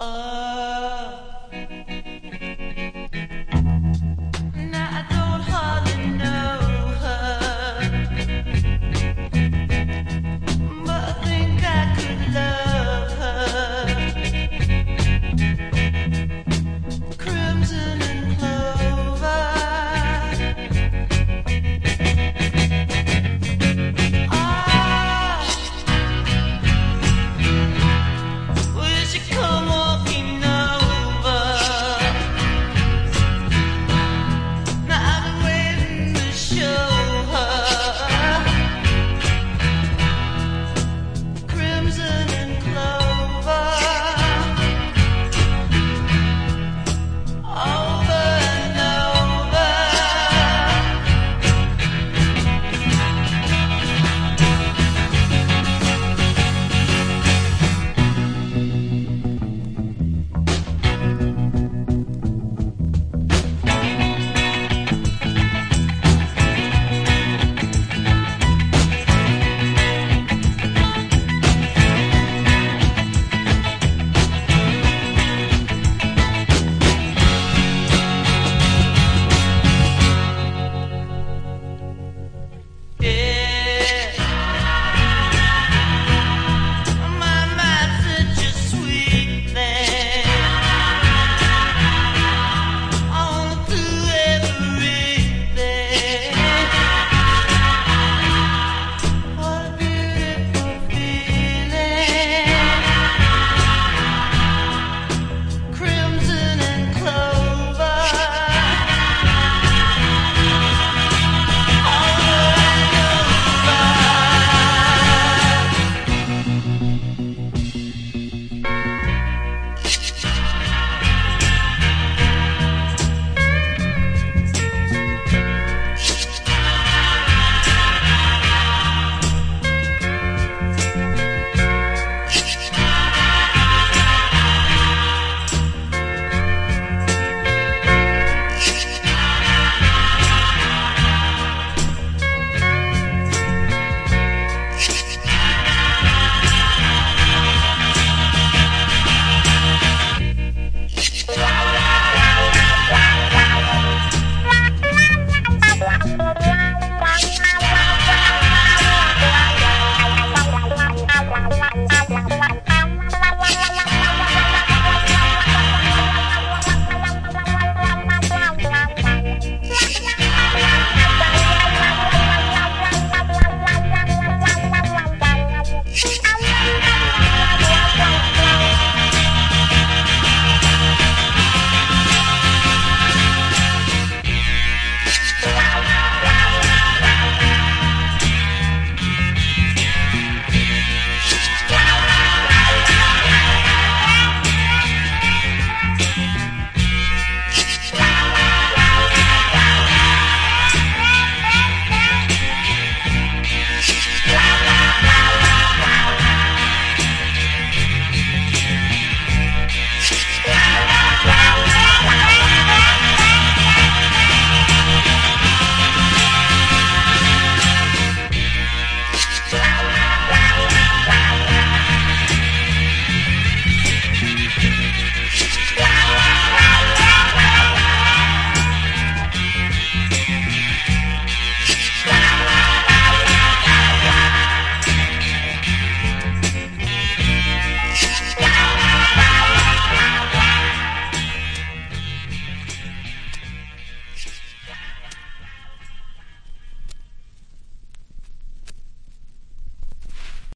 Uh,